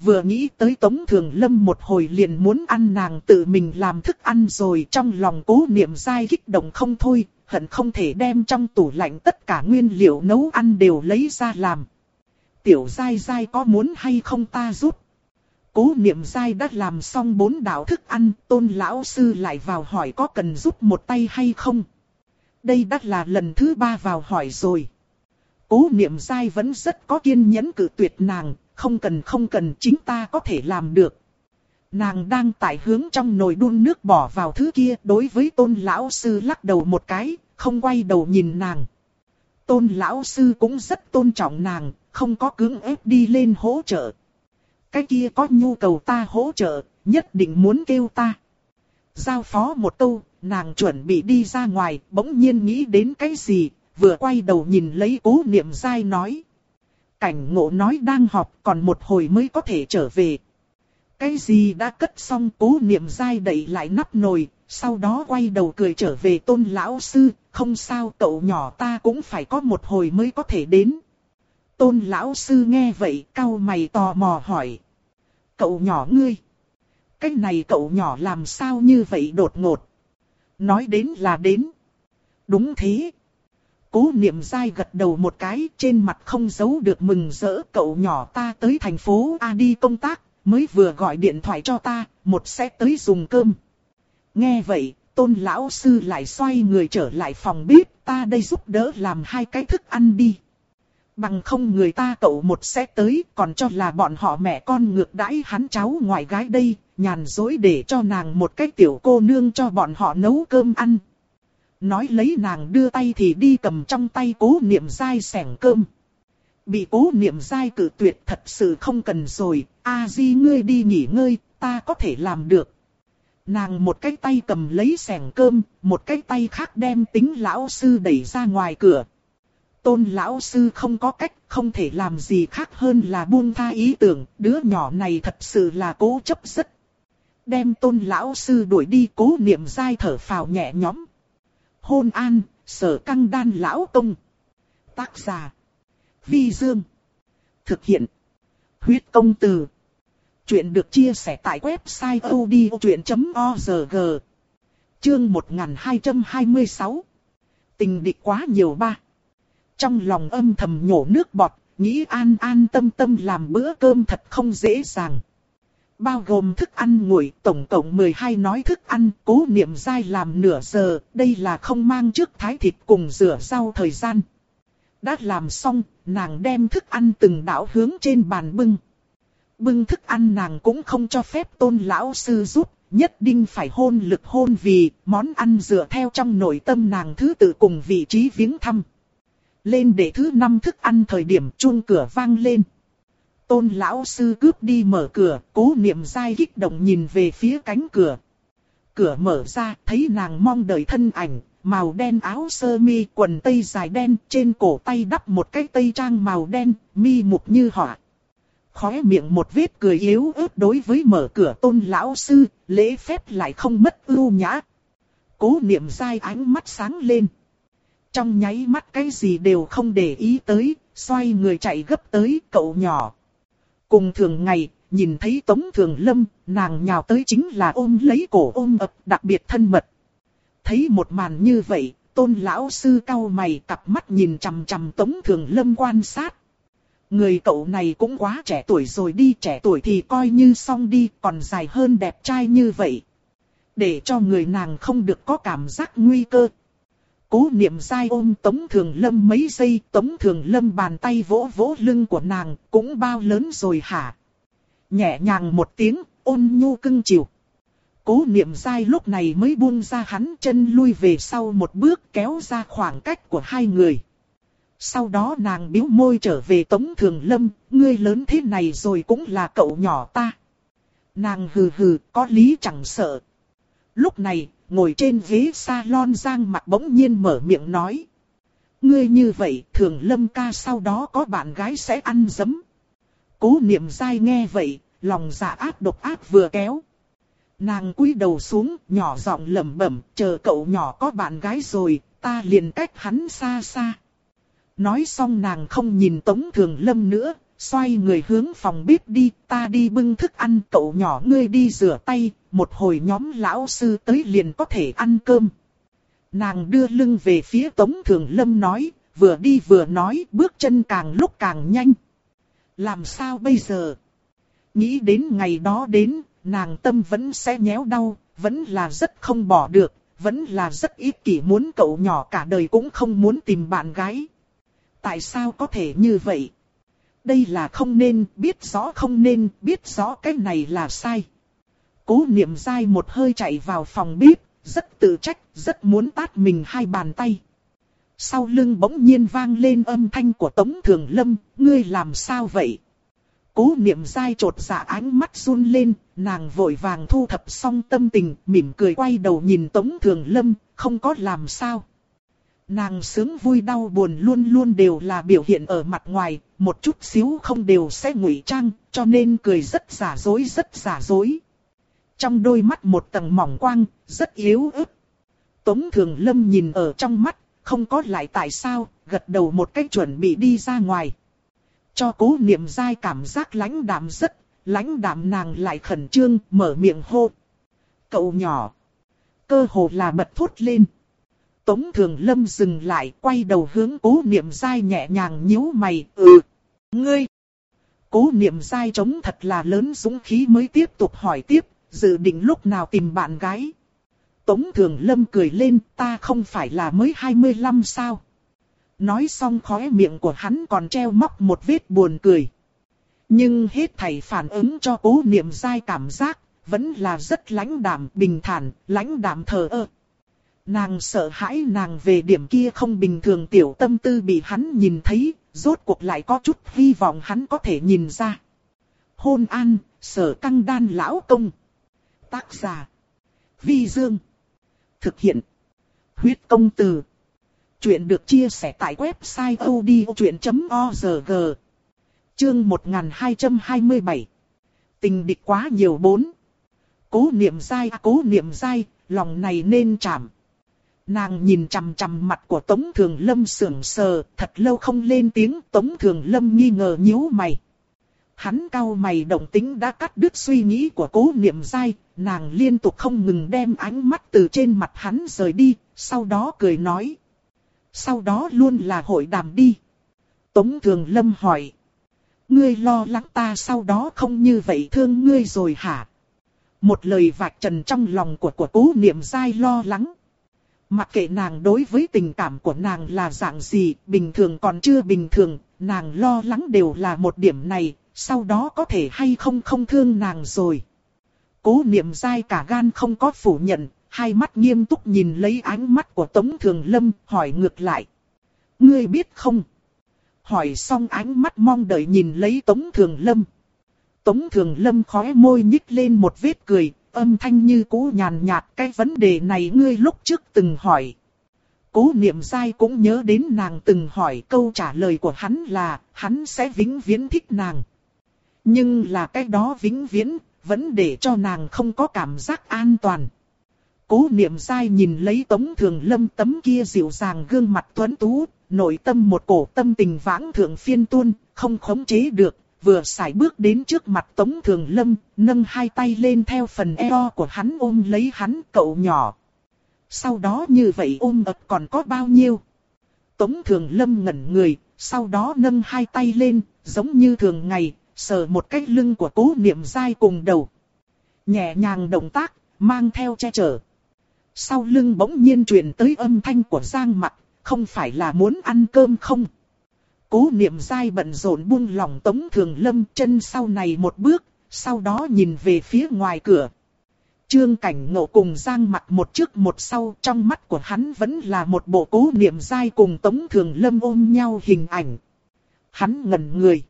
Vừa nghĩ tới Tống Thường Lâm một hồi liền muốn ăn nàng tự mình làm thức ăn rồi trong lòng cố niệm dai kích động không thôi, hận không thể đem trong tủ lạnh tất cả nguyên liệu nấu ăn đều lấy ra làm. Tiểu dai dai có muốn hay không ta giúp? Cố niệm dai đã làm xong bốn đạo thức ăn, tôn lão sư lại vào hỏi có cần giúp một tay hay không? Đây đã là lần thứ ba vào hỏi rồi. Cố niệm dai vẫn rất có kiên nhẫn cử tuyệt nàng, không cần không cần chính ta có thể làm được. Nàng đang tải hướng trong nồi đun nước bỏ vào thứ kia đối với tôn lão sư lắc đầu một cái, không quay đầu nhìn nàng. Tôn lão sư cũng rất tôn trọng nàng, không có cưỡng ép đi lên hỗ trợ. Cái kia có nhu cầu ta hỗ trợ, nhất định muốn kêu ta. Giao phó một câu, nàng chuẩn bị đi ra ngoài, bỗng nhiên nghĩ đến cái gì, vừa quay đầu nhìn lấy cố niệm dai nói. Cảnh ngộ nói đang họp còn một hồi mới có thể trở về. Cái gì đã cất xong cố niệm dai đẩy lại nắp nồi, sau đó quay đầu cười trở về tôn lão sư, không sao cậu nhỏ ta cũng phải có một hồi mới có thể đến. Tôn lão sư nghe vậy cau mày tò mò hỏi. Cậu nhỏ ngươi. Cái này cậu nhỏ làm sao như vậy đột ngột. Nói đến là đến. Đúng thế. Cố niệm dai gật đầu một cái trên mặt không giấu được mừng rỡ cậu nhỏ ta tới thành phố A đi công tác, mới vừa gọi điện thoại cho ta, một sẽ tới dùng cơm. Nghe vậy, tôn lão sư lại xoay người trở lại phòng bếp, ta đây giúp đỡ làm hai cái thức ăn đi. Bằng không người ta cậu một sẽ tới, còn cho là bọn họ mẹ con ngược đãi hắn cháu ngoại gái đây, nhàn dối để cho nàng một cái tiểu cô nương cho bọn họ nấu cơm ăn. Nói lấy nàng đưa tay thì đi cầm trong tay cố niệm dai sẻng cơm. Bị cố niệm dai cử tuyệt thật sự không cần rồi, a di ngươi đi nghỉ ngơi, ta có thể làm được. Nàng một cái tay cầm lấy sẻng cơm, một cái tay khác đem tính lão sư đẩy ra ngoài cửa. Tôn lão sư không có cách, không thể làm gì khác hơn là buông tha ý tưởng, đứa nhỏ này thật sự là cố chấp rất. Đem tôn lão sư đuổi đi cố niệm dai thở phào nhẹ nhõm. Hôn an, sở căng đan lão công. Tác giả. Vi Dương. Thực hiện. Huyết công từ. Chuyện được chia sẻ tại website odchuyện.org. Chương 1226. Tình địch quá nhiều ba. Trong lòng âm thầm nhổ nước bọt, nghĩ an an tâm tâm làm bữa cơm thật không dễ dàng. Bao gồm thức ăn nguội, tổng cộng 12 nói thức ăn, cố niệm dai làm nửa giờ, đây là không mang trước thái thịt cùng rửa rau thời gian. Đã làm xong, nàng đem thức ăn từng đảo hướng trên bàn bưng. Bưng thức ăn nàng cũng không cho phép tôn lão sư giúp, nhất định phải hôn lực hôn vì món ăn dựa theo trong nội tâm nàng thứ tự cùng vị trí viếng thăm. Lên để thứ năm thức ăn thời điểm chuông cửa vang lên. Tôn lão sư cướp đi mở cửa, cố niệm dai kích động nhìn về phía cánh cửa. Cửa mở ra, thấy nàng mong đợi thân ảnh, màu đen áo sơ mi, quần tây dài đen, trên cổ tay đắp một cái tây trang màu đen, mi mục như họa. Khóe miệng một vết cười yếu ớt đối với mở cửa tôn lão sư, lễ phép lại không mất ưu nhã. Cố niệm dai ánh mắt sáng lên. trong nháy mắt cái gì đều không để ý tới, xoay người chạy gấp tới cậu nhỏ. Cùng thường ngày, nhìn thấy Tống Thường Lâm, nàng nhào tới chính là ôm lấy cổ ôm ập đặc biệt thân mật. Thấy một màn như vậy, tôn lão sư cau mày cặp mắt nhìn chằm chằm Tống Thường Lâm quan sát. Người cậu này cũng quá trẻ tuổi rồi đi, trẻ tuổi thì coi như xong đi, còn dài hơn đẹp trai như vậy. Để cho người nàng không được có cảm giác nguy cơ. Cố niệm dai ôm Tống Thường Lâm mấy giây, Tống Thường Lâm bàn tay vỗ vỗ lưng của nàng, cũng bao lớn rồi hả? Nhẹ nhàng một tiếng, ôn nhu cưng chiều. Cố niệm dai lúc này mới buông ra hắn chân lui về sau một bước kéo ra khoảng cách của hai người. Sau đó nàng biếu môi trở về Tống Thường Lâm, ngươi lớn thế này rồi cũng là cậu nhỏ ta. Nàng hừ hừ, có lý chẳng sợ. Lúc này, ngồi trên ghế salon Giang mặt bỗng nhiên mở miệng nói. Ngươi như vậy, Thường Lâm ca sau đó có bạn gái sẽ ăn dấm. Cố niệm dai nghe vậy, lòng dạ ác độc ác vừa kéo. Nàng cúi đầu xuống, nhỏ giọng lẩm bẩm, chờ cậu nhỏ có bạn gái rồi, ta liền cách hắn xa xa. Nói xong nàng không nhìn Tống Thường Lâm nữa, xoay người hướng phòng bếp đi, ta đi bưng thức ăn, cậu nhỏ ngươi đi rửa tay, một hồi nhóm lão sư tới liền có thể ăn cơm. Nàng đưa lưng về phía Tống Thường Lâm nói, vừa đi vừa nói, bước chân càng lúc càng nhanh. Làm sao bây giờ? Nghĩ đến ngày đó đến, nàng tâm vẫn sẽ nhéo đau, vẫn là rất không bỏ được, vẫn là rất ít kỷ muốn cậu nhỏ cả đời cũng không muốn tìm bạn gái. Tại sao có thể như vậy? Đây là không nên, biết rõ không nên, biết rõ cái này là sai. Cố niệm dai một hơi chạy vào phòng bếp, rất tự trách, rất muốn tát mình hai bàn tay. Sau lưng bỗng nhiên vang lên âm thanh của Tống Thường Lâm, ngươi làm sao vậy? Cố niệm dai trột dạ ánh mắt run lên, nàng vội vàng thu thập xong tâm tình, mỉm cười quay đầu nhìn Tống Thường Lâm, không có làm sao. Nàng sướng vui đau buồn luôn luôn đều là biểu hiện ở mặt ngoài, một chút xíu không đều sẽ ngụy trang, cho nên cười rất giả dối rất giả dối. Trong đôi mắt một tầng mỏng quang, rất yếu ớt. Tống Thường Lâm nhìn ở trong mắt, không có lại tại sao, gật đầu một cách chuẩn bị đi ra ngoài. Cho cố niệm dai cảm giác lãnh đạm rất, lãnh đạm nàng lại khẩn trương, mở miệng hô. Cậu nhỏ. Cơ hồ là bật thốt lên. Tống Thường Lâm dừng lại, quay đầu hướng cố niệm dai nhẹ nhàng nhíu mày, ừ, ngươi. Cố niệm dai chống thật là lớn dũng khí mới tiếp tục hỏi tiếp, dự định lúc nào tìm bạn gái. Tống Thường Lâm cười lên, ta không phải là mới 25 sao. Nói xong khóe miệng của hắn còn treo móc một vết buồn cười. Nhưng hết thảy phản ứng cho cố niệm dai cảm giác, vẫn là rất lãnh đạm, bình thản, lãnh đạm thờ ơ. Nàng sợ hãi nàng về điểm kia không bình thường tiểu tâm tư bị hắn nhìn thấy, rốt cuộc lại có chút hy vọng hắn có thể nhìn ra. Hôn an, sở căng đan lão công. Tác giả. Vi Dương. Thực hiện. Huyết công từ. Chuyện được chia sẻ tại website odchuyện.org. Chương 1227. Tình địch quá nhiều bốn. Cố niệm dai, cố niệm dai, lòng này nên chạm. Nàng nhìn chằm chằm mặt của Tống Thường Lâm sưởng sờ, thật lâu không lên tiếng, Tống Thường Lâm nghi ngờ nhíu mày. Hắn cau mày động tính đã cắt đứt suy nghĩ của cố niệm dai, nàng liên tục không ngừng đem ánh mắt từ trên mặt hắn rời đi, sau đó cười nói. Sau đó luôn là hội đàm đi. Tống Thường Lâm hỏi. Ngươi lo lắng ta sau đó không như vậy thương ngươi rồi hả? Một lời vạch trần trong lòng của của cố niệm dai lo lắng. Mặc kệ nàng đối với tình cảm của nàng là dạng gì, bình thường còn chưa bình thường, nàng lo lắng đều là một điểm này, sau đó có thể hay không không thương nàng rồi. Cố niệm dai cả gan không có phủ nhận, hai mắt nghiêm túc nhìn lấy ánh mắt của Tống Thường Lâm, hỏi ngược lại. Ngươi biết không? Hỏi xong ánh mắt mong đợi nhìn lấy Tống Thường Lâm. Tống Thường Lâm khóe môi nhích lên một vết cười, âm thanh như cũ nhàn nhạt cái vấn đề này ngươi lúc trước từng hỏi. Cố niệm dai cũng nhớ đến nàng từng hỏi câu trả lời của hắn là, hắn sẽ vĩnh viễn thích nàng. Nhưng là cái đó vĩnh viễn, vẫn để cho nàng không có cảm giác an toàn. Cố niệm dai nhìn lấy tống thường lâm tấm kia dịu dàng gương mặt tuấn tú, nội tâm một cổ tâm tình vãng thượng phiên tuôn, không khống chế được, vừa xài bước đến trước mặt tống thường lâm, nâng hai tay lên theo phần eo của hắn ôm lấy hắn cậu nhỏ. Sau đó như vậy ôm ập còn có bao nhiêu? Tống thường lâm ngẩn người, sau đó nâng hai tay lên, giống như thường ngày, sờ một cái lưng của cố niệm dai cùng đầu. Nhẹ nhàng động tác, mang theo che chở. Sau lưng bỗng nhiên truyền tới âm thanh của Giang Mặc, không phải là muốn ăn cơm không? Cố niệm dai bận rộn buông lòng tống thường lâm chân sau này một bước, sau đó nhìn về phía ngoài cửa. Trương cảnh ngộ cùng Giang Mặc một trước một sau trong mắt của hắn vẫn là một bộ cố niệm dai cùng tống thường lâm ôm nhau hình ảnh. Hắn ngẩn người.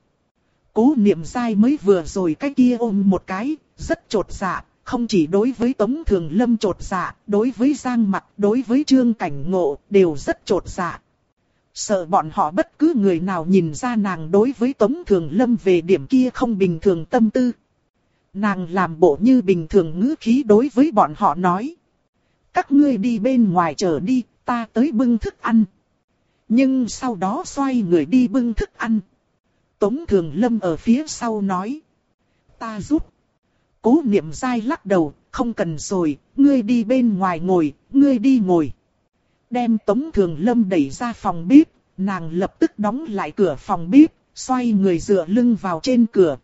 Cố niệm dai mới vừa rồi cái kia ôm một cái, rất trột dạ, không chỉ đối với Tống Thường Lâm trột dạ, đối với Giang Mặc, đối với Trương Cảnh Ngộ, đều rất trột dạ. Sợ bọn họ bất cứ người nào nhìn ra nàng đối với Tống Thường Lâm về điểm kia không bình thường tâm tư. Nàng làm bộ như bình thường ngữ khí đối với bọn họ nói. Các ngươi đi bên ngoài chờ đi, ta tới bưng thức ăn. Nhưng sau đó xoay người đi bưng thức ăn. Tống Thường Lâm ở phía sau nói. Ta giúp. Cố niệm dai lắc đầu, không cần rồi, ngươi đi bên ngoài ngồi, ngươi đi ngồi. Đem Tống Thường Lâm đẩy ra phòng bếp, nàng lập tức đóng lại cửa phòng bếp, xoay người dựa lưng vào trên cửa.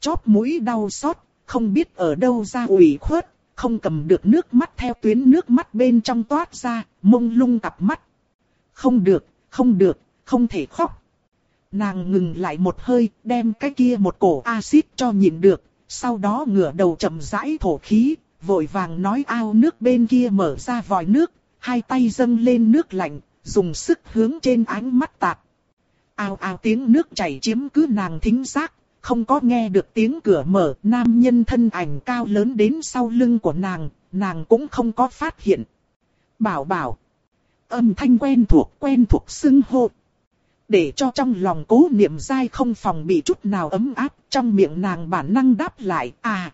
Chóp mũi đau xót, không biết ở đâu ra ủy khuất, không cầm được nước mắt theo tuyến nước mắt bên trong toát ra, mông lung cặp mắt. Không được, không được, không thể khóc. Nàng ngừng lại một hơi, đem cái kia một cổ axit cho nhịn được, sau đó ngửa đầu chậm rãi thổ khí, vội vàng nói ao nước bên kia mở ra vòi nước, hai tay dâng lên nước lạnh, dùng sức hướng trên ánh mắt tạt. Ao ao tiếng nước chảy chiếm cứ nàng thính giác, không có nghe được tiếng cửa mở, nam nhân thân ảnh cao lớn đến sau lưng của nàng, nàng cũng không có phát hiện. Bảo bảo, âm thanh quen thuộc quen thuộc xưng hô. Để cho trong lòng cố niệm dai không phòng bị chút nào ấm áp, trong miệng nàng bản năng đáp lại, à.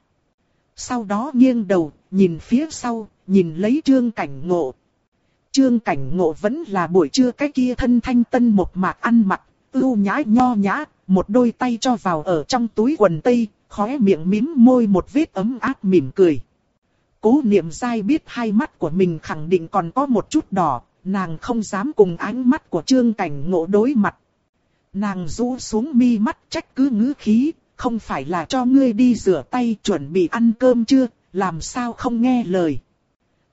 Sau đó nghiêng đầu, nhìn phía sau, nhìn lấy trương cảnh ngộ. Trương cảnh ngộ vẫn là buổi trưa cái kia thân thanh tân một mạc ăn mặc, ưu nhã nho nhã, một đôi tay cho vào ở trong túi quần tây, khóe miệng mím môi một vết ấm áp mỉm cười. Cố niệm dai biết hai mắt của mình khẳng định còn có một chút đỏ, nàng không dám cùng ánh mắt của trương cảnh ngộ đối mặt. Nàng rũ xuống mi mắt trách cứ ngữ khí, không phải là cho ngươi đi rửa tay chuẩn bị ăn cơm chưa, làm sao không nghe lời.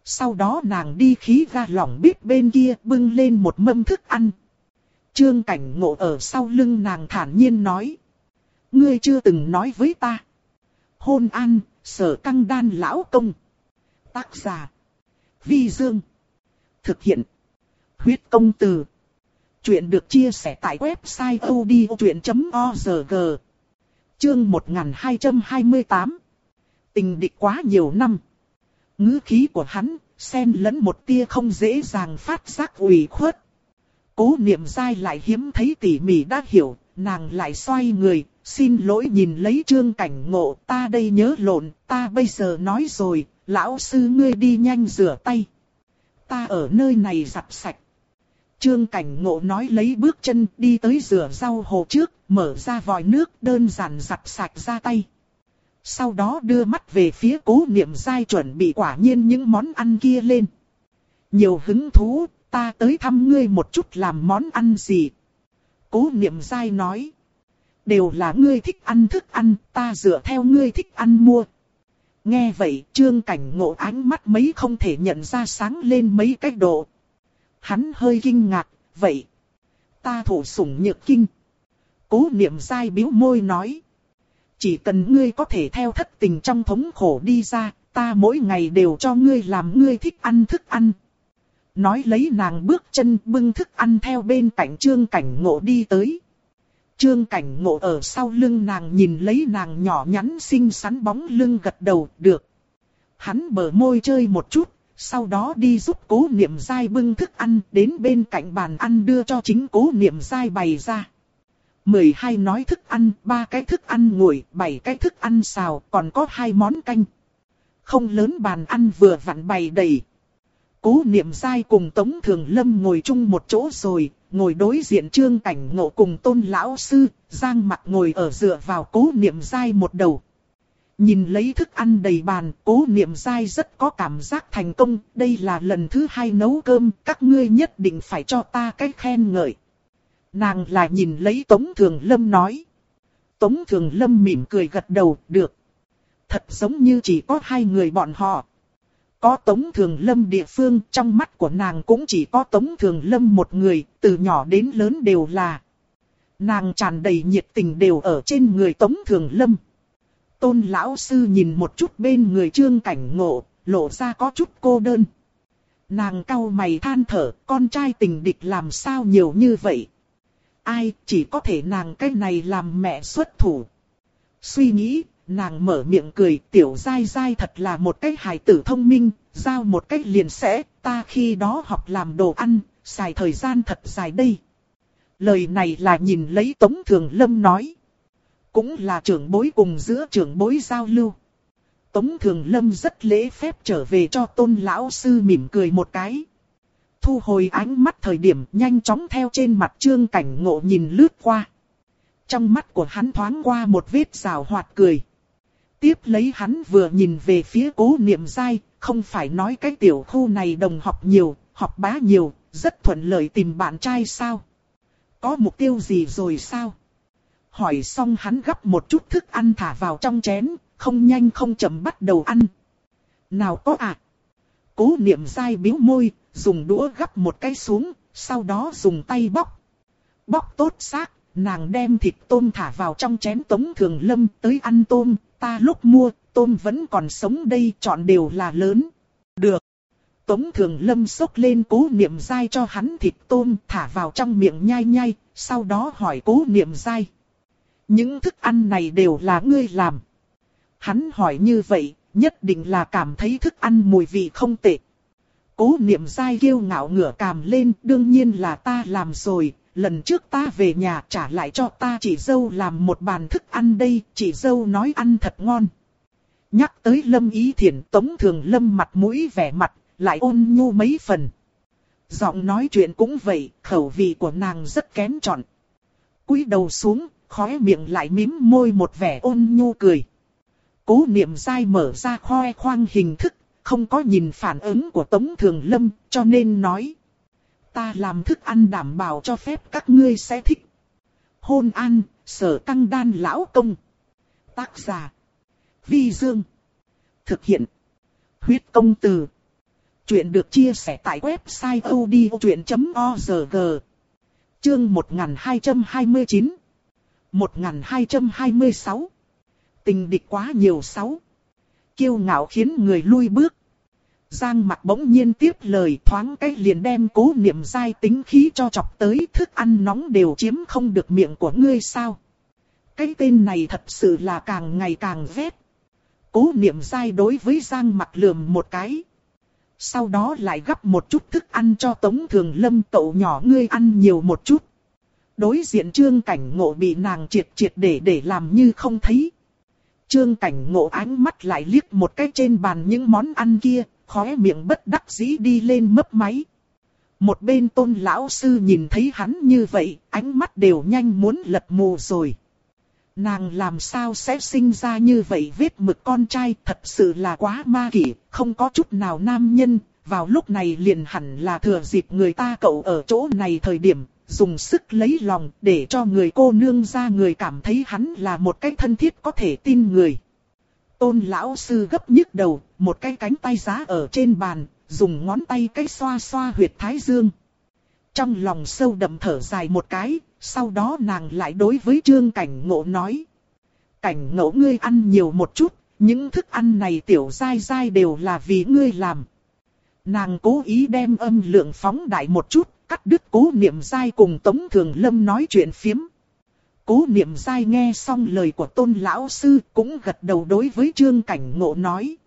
Sau đó nàng đi khí ga lỏng bếp bên kia bưng lên một mâm thức ăn. Trương cảnh ngộ ở sau lưng nàng thản nhiên nói. Ngươi chưa từng nói với ta. Hôn an, sở căng đan lão công. Tác giả. Vi Dương. Thực hiện. Huyết công từ. Chuyện được chia sẻ tại website odchuyện.org. Chương 1228. Tình địch quá nhiều năm ngữ khí của hắn, xen lẫn một tia không dễ dàng phát giác ủy khuất. Cố niệm dai lại hiếm thấy tỉ mỉ đã hiểu, nàng lại xoay người, xin lỗi nhìn lấy trương cảnh ngộ, ta đây nhớ lộn, ta bây giờ nói rồi, lão sư ngươi đi nhanh rửa tay. Ta ở nơi này giặt sạch. Trương cảnh ngộ nói lấy bước chân đi tới rửa rau hồ trước, mở ra vòi nước đơn giản giặt sạch ra tay. Sau đó đưa mắt về phía cố niệm dai chuẩn bị quả nhiên những món ăn kia lên. Nhiều hứng thú, ta tới thăm ngươi một chút làm món ăn gì. Cố niệm dai nói. Đều là ngươi thích ăn thức ăn, ta dựa theo ngươi thích ăn mua. Nghe vậy, trương cảnh ngộ ánh mắt mấy không thể nhận ra sáng lên mấy cách độ. Hắn hơi kinh ngạc, vậy. Ta thủ sủng nhược kinh. Cố niệm dai biếu môi nói. Chỉ cần ngươi có thể theo thất tình trong thống khổ đi ra, ta mỗi ngày đều cho ngươi làm ngươi thích ăn thức ăn. Nói lấy nàng bước chân bưng thức ăn theo bên cạnh trương cảnh ngộ đi tới. Trương cảnh ngộ ở sau lưng nàng nhìn lấy nàng nhỏ nhắn xinh xắn bóng lưng gật đầu, được. Hắn bờ môi chơi một chút, sau đó đi giúp cố niệm dai bưng thức ăn đến bên cạnh bàn ăn đưa cho chính cố niệm dai bày ra. 12 nói thức ăn, ba cái thức ăn nguội, bảy cái thức ăn xào, còn có hai món canh. Không lớn bàn ăn vừa vặn bày đầy. Cố niệm dai cùng Tống Thường Lâm ngồi chung một chỗ rồi, ngồi đối diện trương cảnh ngộ cùng tôn lão sư, giang mặt ngồi ở dựa vào cố niệm dai một đầu. Nhìn lấy thức ăn đầy bàn, cố niệm dai rất có cảm giác thành công, đây là lần thứ hai nấu cơm, các ngươi nhất định phải cho ta cái khen ngợi. Nàng lại nhìn lấy Tống Thường Lâm nói. Tống Thường Lâm mỉm cười gật đầu, được. Thật giống như chỉ có hai người bọn họ. Có Tống Thường Lâm địa phương trong mắt của nàng cũng chỉ có Tống Thường Lâm một người, từ nhỏ đến lớn đều là. Nàng tràn đầy nhiệt tình đều ở trên người Tống Thường Lâm. Tôn lão sư nhìn một chút bên người trương cảnh ngộ, lộ ra có chút cô đơn. Nàng cau mày than thở, con trai tình địch làm sao nhiều như vậy. Ai, chỉ có thể nàng cái này làm mẹ xuất thủ. Suy nghĩ, nàng mở miệng cười, tiểu dai dai thật là một cái hài tử thông minh, giao một cách liền sẽ, ta khi đó học làm đồ ăn, xài thời gian thật dài đây. Lời này là nhìn lấy Tống Thường Lâm nói. Cũng là trưởng bối cùng giữa trưởng bối giao lưu. Tống Thường Lâm rất lễ phép trở về cho tôn lão sư mỉm cười một cái. Thu hồi ánh mắt thời điểm nhanh chóng theo trên mặt trương cảnh ngộ nhìn lướt qua. Trong mắt của hắn thoáng qua một vết rào hoạt cười. Tiếp lấy hắn vừa nhìn về phía cố niệm dai, không phải nói cái tiểu khu này đồng học nhiều, học bá nhiều, rất thuận lợi tìm bạn trai sao? Có mục tiêu gì rồi sao? Hỏi xong hắn gấp một chút thức ăn thả vào trong chén, không nhanh không chậm bắt đầu ăn. Nào có à? Cố niệm dai biếu môi, dùng đũa gấp một cái xuống, sau đó dùng tay bóc. Bóc tốt xác, nàng đem thịt tôm thả vào trong chén tống thường lâm tới ăn tôm, ta lúc mua, tôm vẫn còn sống đây chọn đều là lớn. Được. Tống thường lâm xốc lên cố niệm dai cho hắn thịt tôm thả vào trong miệng nhai nhai, sau đó hỏi cố niệm dai. Những thức ăn này đều là ngươi làm. Hắn hỏi như vậy, nhất định là cảm thấy thức ăn mùi vị không tệ. Cố niệm dai kêu ngạo ngửa càm lên, đương nhiên là ta làm rồi, lần trước ta về nhà trả lại cho ta chị dâu làm một bàn thức ăn đây, chị dâu nói ăn thật ngon. Nhắc tới lâm ý thiện tống thường lâm mặt mũi vẻ mặt, lại ôn nhu mấy phần. Giọng nói chuyện cũng vậy, khẩu vị của nàng rất kén chọn. cúi đầu xuống, khóe miệng lại mím môi một vẻ ôn nhu cười. Cố niệm dai mở ra khoe khoang hình thức, không có nhìn phản ứng của Tống Thường Lâm, cho nên nói. Ta làm thức ăn đảm bảo cho phép các ngươi sẽ thích. Hôn an, sở tăng đan lão công. Tác giả. Vi Dương. Thực hiện. Huyết công từ. Chuyện được chia sẻ tại website odchuyện.org. Chương 1229. 1226. Tình địch quá nhiều sáu. Kiêu ngạo khiến người lui bước. Giang mặt bỗng nhiên tiếp lời thoáng cái liền đem cố niệm dai tính khí cho chọc tới thức ăn nóng đều chiếm không được miệng của ngươi sao. Cái tên này thật sự là càng ngày càng vét. Cố niệm dai đối với Giang mặt lườm một cái. Sau đó lại gấp một chút thức ăn cho Tống Thường Lâm cậu nhỏ ngươi ăn nhiều một chút. Đối diện trương cảnh ngộ bị nàng triệt triệt để để làm như không thấy. Trương cảnh ngộ ánh mắt lại liếc một cái trên bàn những món ăn kia, khóe miệng bất đắc dĩ đi lên mấp máy. Một bên tôn lão sư nhìn thấy hắn như vậy, ánh mắt đều nhanh muốn lật mù rồi. Nàng làm sao sẽ sinh ra như vậy vết mực con trai thật sự là quá ma kỷ, không có chút nào nam nhân, vào lúc này liền hẳn là thừa dịp người ta cậu ở chỗ này thời điểm, dùng sức lấy lòng để cho người cô nương ra người cảm thấy hắn là một cái thân thiết có thể tin người. Tôn lão sư gấp nhức đầu, một cái cánh tay giá ở trên bàn, dùng ngón tay cái xoa xoa huyệt thái dương. Trong lòng sâu đậm thở dài một cái, sau đó nàng lại đối với trương cảnh ngộ nói. Cảnh ngộ ngươi ăn nhiều một chút, những thức ăn này tiểu dai dai đều là vì ngươi làm. Nàng cố ý đem âm lượng phóng đại một chút, cắt đứt cố niệm dai cùng Tống Thường Lâm nói chuyện phiếm. Cố niệm dai nghe xong lời của tôn lão sư cũng gật đầu đối với trương cảnh ngộ nói.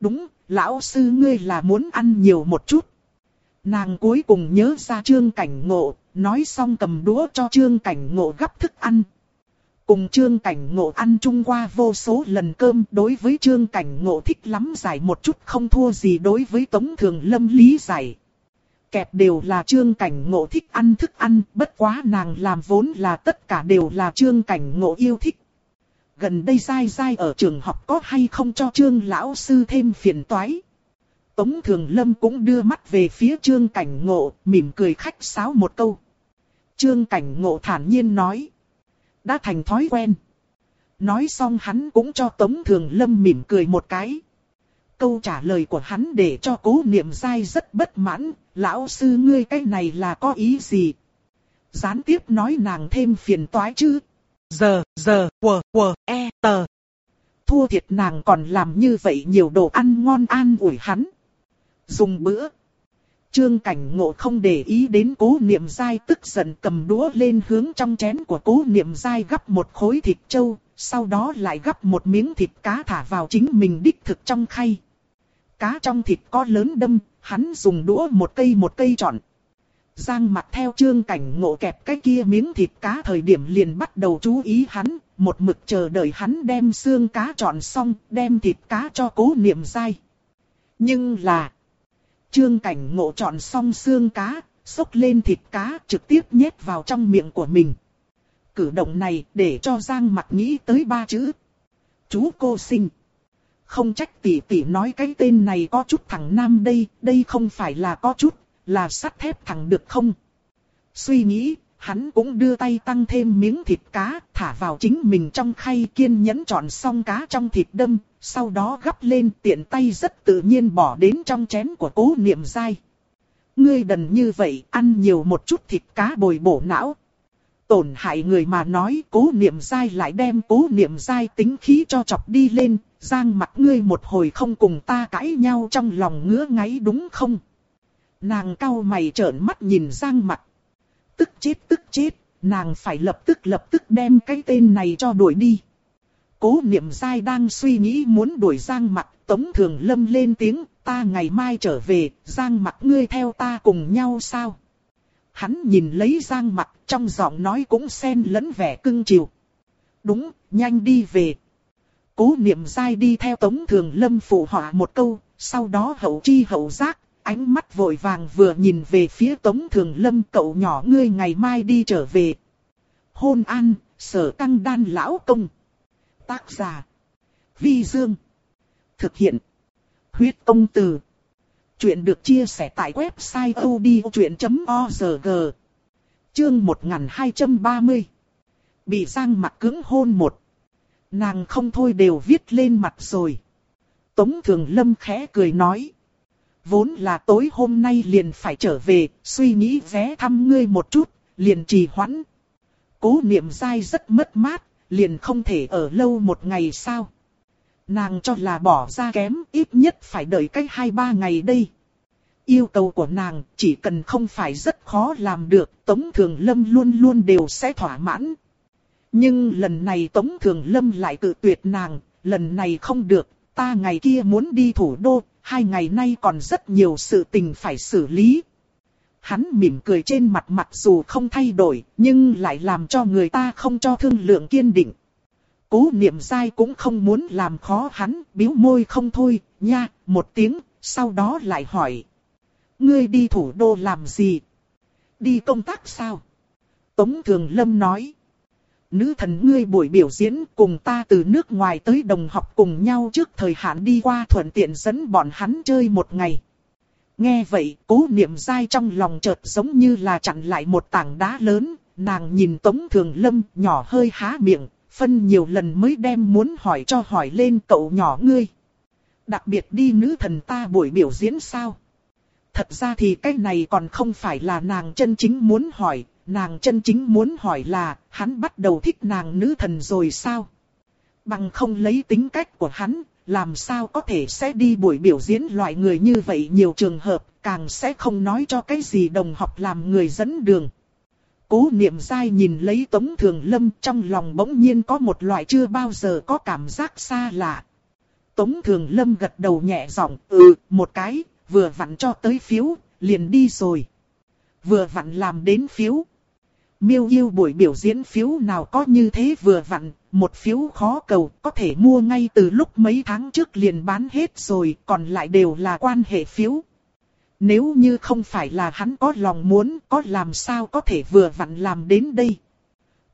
Đúng, lão sư ngươi là muốn ăn nhiều một chút. Nàng cuối cùng nhớ ra trương cảnh ngộ, nói xong cầm đũa cho trương cảnh ngộ gắp thức ăn. cùng trương cảnh ngộ ăn chung qua vô số lần cơm đối với trương cảnh ngộ thích lắm giải một chút không thua gì đối với tống thường lâm lý giải. Kẹp đều là trương cảnh ngộ thích ăn thức ăn, bất quá nàng làm vốn là tất cả đều là trương cảnh ngộ yêu thích. Gần đây dai dai ở trường học có hay không cho trương lão sư thêm phiền toái. Tống Thường Lâm cũng đưa mắt về phía Trương Cảnh Ngộ, mỉm cười khách sáo một câu. Trương Cảnh Ngộ thản nhiên nói. Đã thành thói quen. Nói xong hắn cũng cho Tống Thường Lâm mỉm cười một cái. Câu trả lời của hắn để cho cố niệm dai rất bất mãn, lão sư ngươi cái này là có ý gì? Gián tiếp nói nàng thêm phiền toái chứ. Giờ, giờ, quờ, quờ, e, tờ. Thua thiệt nàng còn làm như vậy nhiều đồ ăn ngon an ủi hắn. Dùng bữa. Trương cảnh ngộ không để ý đến cố niệm dai tức giận cầm đũa lên hướng trong chén của cố niệm dai gắp một khối thịt trâu, sau đó lại gắp một miếng thịt cá thả vào chính mình đích thực trong khay. Cá trong thịt có lớn đâm, hắn dùng đũa một cây một cây chọn. Giang mặt theo trương cảnh ngộ kẹp cái kia miếng thịt cá thời điểm liền bắt đầu chú ý hắn, một mực chờ đợi hắn đem xương cá chọn xong, đem thịt cá cho cố niệm dai. Nhưng là... Trương cảnh ngộ chọn xong xương cá, xốc lên thịt cá trực tiếp nhét vào trong miệng của mình. Cử động này để cho Giang mặt nghĩ tới ba chữ. Chú cô sinh. Không trách tỷ tỷ nói cái tên này có chút thằng nam đây, đây không phải là có chút, là sắt thép thằng được không? Suy nghĩ, hắn cũng đưa tay tăng thêm miếng thịt cá, thả vào chính mình trong khay kiên nhẫn chọn xong cá trong thịt đâm, sau đó gắp lên tiện tay rất tự nhiên bỏ đến trong chén của cố niệm dai. Ngươi đần như vậy, ăn nhiều một chút thịt cá bồi bổ não. Tổn hại người mà nói cố niệm dai lại đem cố niệm dai tính khí cho chọc đi lên, giang mặt ngươi một hồi không cùng ta cãi nhau trong lòng ngứa ngáy đúng không? Nàng cau mày trợn mắt nhìn giang mặt. Tức chết tức chết, nàng phải lập tức lập tức đem cái tên này cho đuổi đi. Cố niệm dai đang suy nghĩ muốn đuổi Giang mặt, Tống Thường Lâm lên tiếng, ta ngày mai trở về, Giang mặt ngươi theo ta cùng nhau sao? Hắn nhìn lấy Giang mặt, trong giọng nói cũng xen lẫn vẻ cưng chiều. Đúng, nhanh đi về. Cố niệm dai đi theo Tống Thường Lâm phụ họa một câu, sau đó hậu chi hậu giác, ánh mắt vội vàng vừa nhìn về phía Tống Thường Lâm cậu nhỏ ngươi ngày mai đi trở về. Hôn an, sở căng đan lão công. Tác giả. Vi Dương. Thực hiện. Huyết công từ. Chuyện được chia sẻ tại website odchuyện.org. Chương 1230. Bị Giang mặt cứng hôn một. Nàng không thôi đều viết lên mặt rồi. Tống Thường Lâm khẽ cười nói. Vốn là tối hôm nay liền phải trở về, suy nghĩ vé thăm ngươi một chút, liền trì hoãn. Cố niệm dai rất mất mát, liền không thể ở lâu một ngày sao. Nàng cho là bỏ ra kém, ít nhất phải đợi cách hai ba ngày đây. Yêu cầu của nàng chỉ cần không phải rất khó làm được, Tống Thường Lâm luôn luôn đều sẽ thỏa mãn. Nhưng lần này Tống Thường Lâm lại tự tuyệt nàng, lần này không được, ta ngày kia muốn đi thủ đô, hai ngày nay còn rất nhiều sự tình phải xử lý, Hắn mỉm cười trên mặt mặc dù không thay đổi, nhưng lại làm cho người ta không cho thương lượng kiên định. Cố niệm dai cũng không muốn làm khó hắn, biếu môi không thôi, nha, một tiếng, sau đó lại hỏi. Ngươi đi thủ đô làm gì? Đi công tác sao? Tống Thường Lâm nói. Nữ thần ngươi buổi biểu diễn cùng ta từ nước ngoài tới đồng học cùng nhau trước thời hạn đi qua thuận tiện dẫn bọn hắn chơi một ngày. Nghe vậy, cố niệm dai trong lòng chợt giống như là chặn lại một tảng đá lớn, nàng nhìn Tống Thường Lâm nhỏ hơi há miệng, phân nhiều lần mới đem muốn hỏi cho hỏi lên cậu nhỏ ngươi. Đặc biệt đi nữ thần ta buổi biểu diễn sao? Thật ra thì cái này còn không phải là nàng chân chính muốn hỏi, nàng chân chính muốn hỏi là, hắn bắt đầu thích nàng nữ thần rồi sao? Bằng không lấy tính cách của hắn, làm sao có thể sẽ đi buổi biểu diễn loại người như vậy nhiều trường hợp, càng sẽ không nói cho cái gì đồng học làm người dẫn đường. Cố niệm dai nhìn lấy Tống Thường Lâm trong lòng bỗng nhiên có một loại chưa bao giờ có cảm giác xa lạ. Tống Thường Lâm gật đầu nhẹ giọng, ừ, một cái, vừa vặn cho tới phiếu, liền đi rồi. Vừa vặn làm đến phiếu. Miêu yêu buổi biểu diễn phiếu nào có như thế vừa vặn, một phiếu khó cầu, có thể mua ngay từ lúc mấy tháng trước liền bán hết rồi, còn lại đều là quan hệ phiếu. Nếu như không phải là hắn có lòng muốn, có làm sao có thể vừa vặn làm đến đây.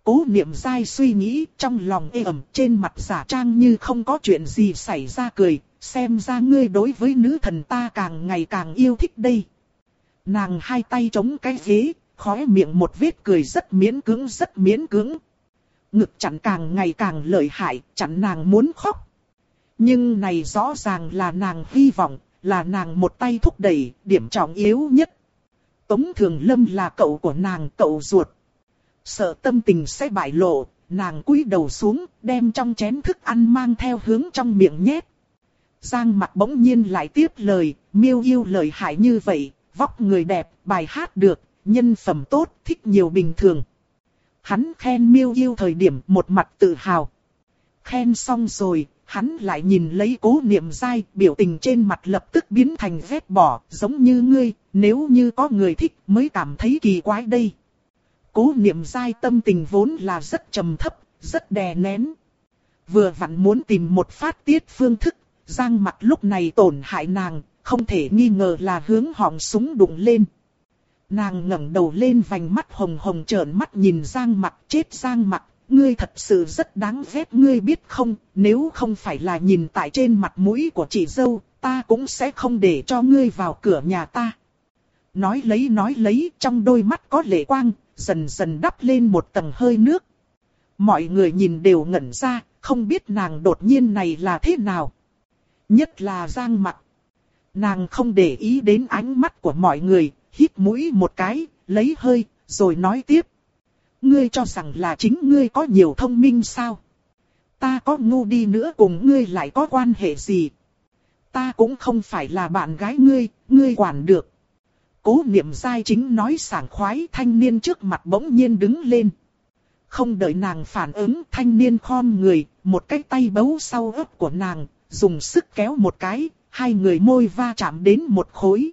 Cố niệm dai suy nghĩ trong lòng ê ẩm trên mặt giả trang như không có chuyện gì xảy ra cười, xem ra ngươi đối với nữ thần ta càng ngày càng yêu thích đây. Nàng hai tay chống cái ghế, khóe miệng một vết cười rất miễn cưỡng rất miễn cưỡng. Ngực chặn càng ngày càng lợi hại, chặn nàng muốn khóc. Nhưng này rõ ràng là nàng hy vọng, là nàng một tay thúc đẩy, điểm trọng yếu nhất. Tống Thường Lâm là cậu của nàng, cậu ruột. Sợ tâm tình sẽ bại lộ, nàng cúi đầu xuống, đem trong chén thức ăn mang theo hướng trong miệng nhét. Giang mặt bỗng nhiên lại tiếp lời, miêu yêu lời hại như vậy, vóc người đẹp, bài hát được, nhân phẩm tốt, thích nhiều bình thường. Hắn khen miêu yêu thời điểm một mặt tự hào. Khen xong rồi, hắn lại nhìn lấy cố niệm dai, biểu tình trên mặt lập tức biến thành vết bỏ, giống như ngươi, nếu như có người thích mới cảm thấy kỳ quái đây. Cố niệm dai tâm tình vốn là rất trầm thấp, rất đè nén. Vừa vặn muốn tìm một phát tiết phương thức, giang mặt lúc này tổn hại nàng, không thể nghi ngờ là hướng họng súng đụng lên. Nàng ngẩng đầu lên vành mắt hồng hồng trợn mắt nhìn Giang mặt chết Giang mặt, ngươi thật sự rất đáng ghét ngươi biết không, nếu không phải là nhìn tại trên mặt mũi của chị dâu, ta cũng sẽ không để cho ngươi vào cửa nhà ta. Nói lấy nói lấy trong đôi mắt có lệ quang, dần dần đắp lên một tầng hơi nước. Mọi người nhìn đều ngẩn ra, không biết nàng đột nhiên này là thế nào. Nhất là Giang mặt. Nàng không để ý đến ánh mắt của mọi người, hít mũi một cái, lấy hơi, rồi nói tiếp. Ngươi cho rằng là chính ngươi có nhiều thông minh sao? Ta có ngu đi nữa cùng ngươi lại có quan hệ gì? Ta cũng không phải là bạn gái ngươi, ngươi quản được. Cố niệm sai chính nói sảng khoái thanh niên trước mặt bỗng nhiên đứng lên. Không đợi nàng phản ứng thanh niên khom người, một cái tay bấu sau ớt của nàng, dùng sức kéo một cái, hai người môi va chạm đến một khối.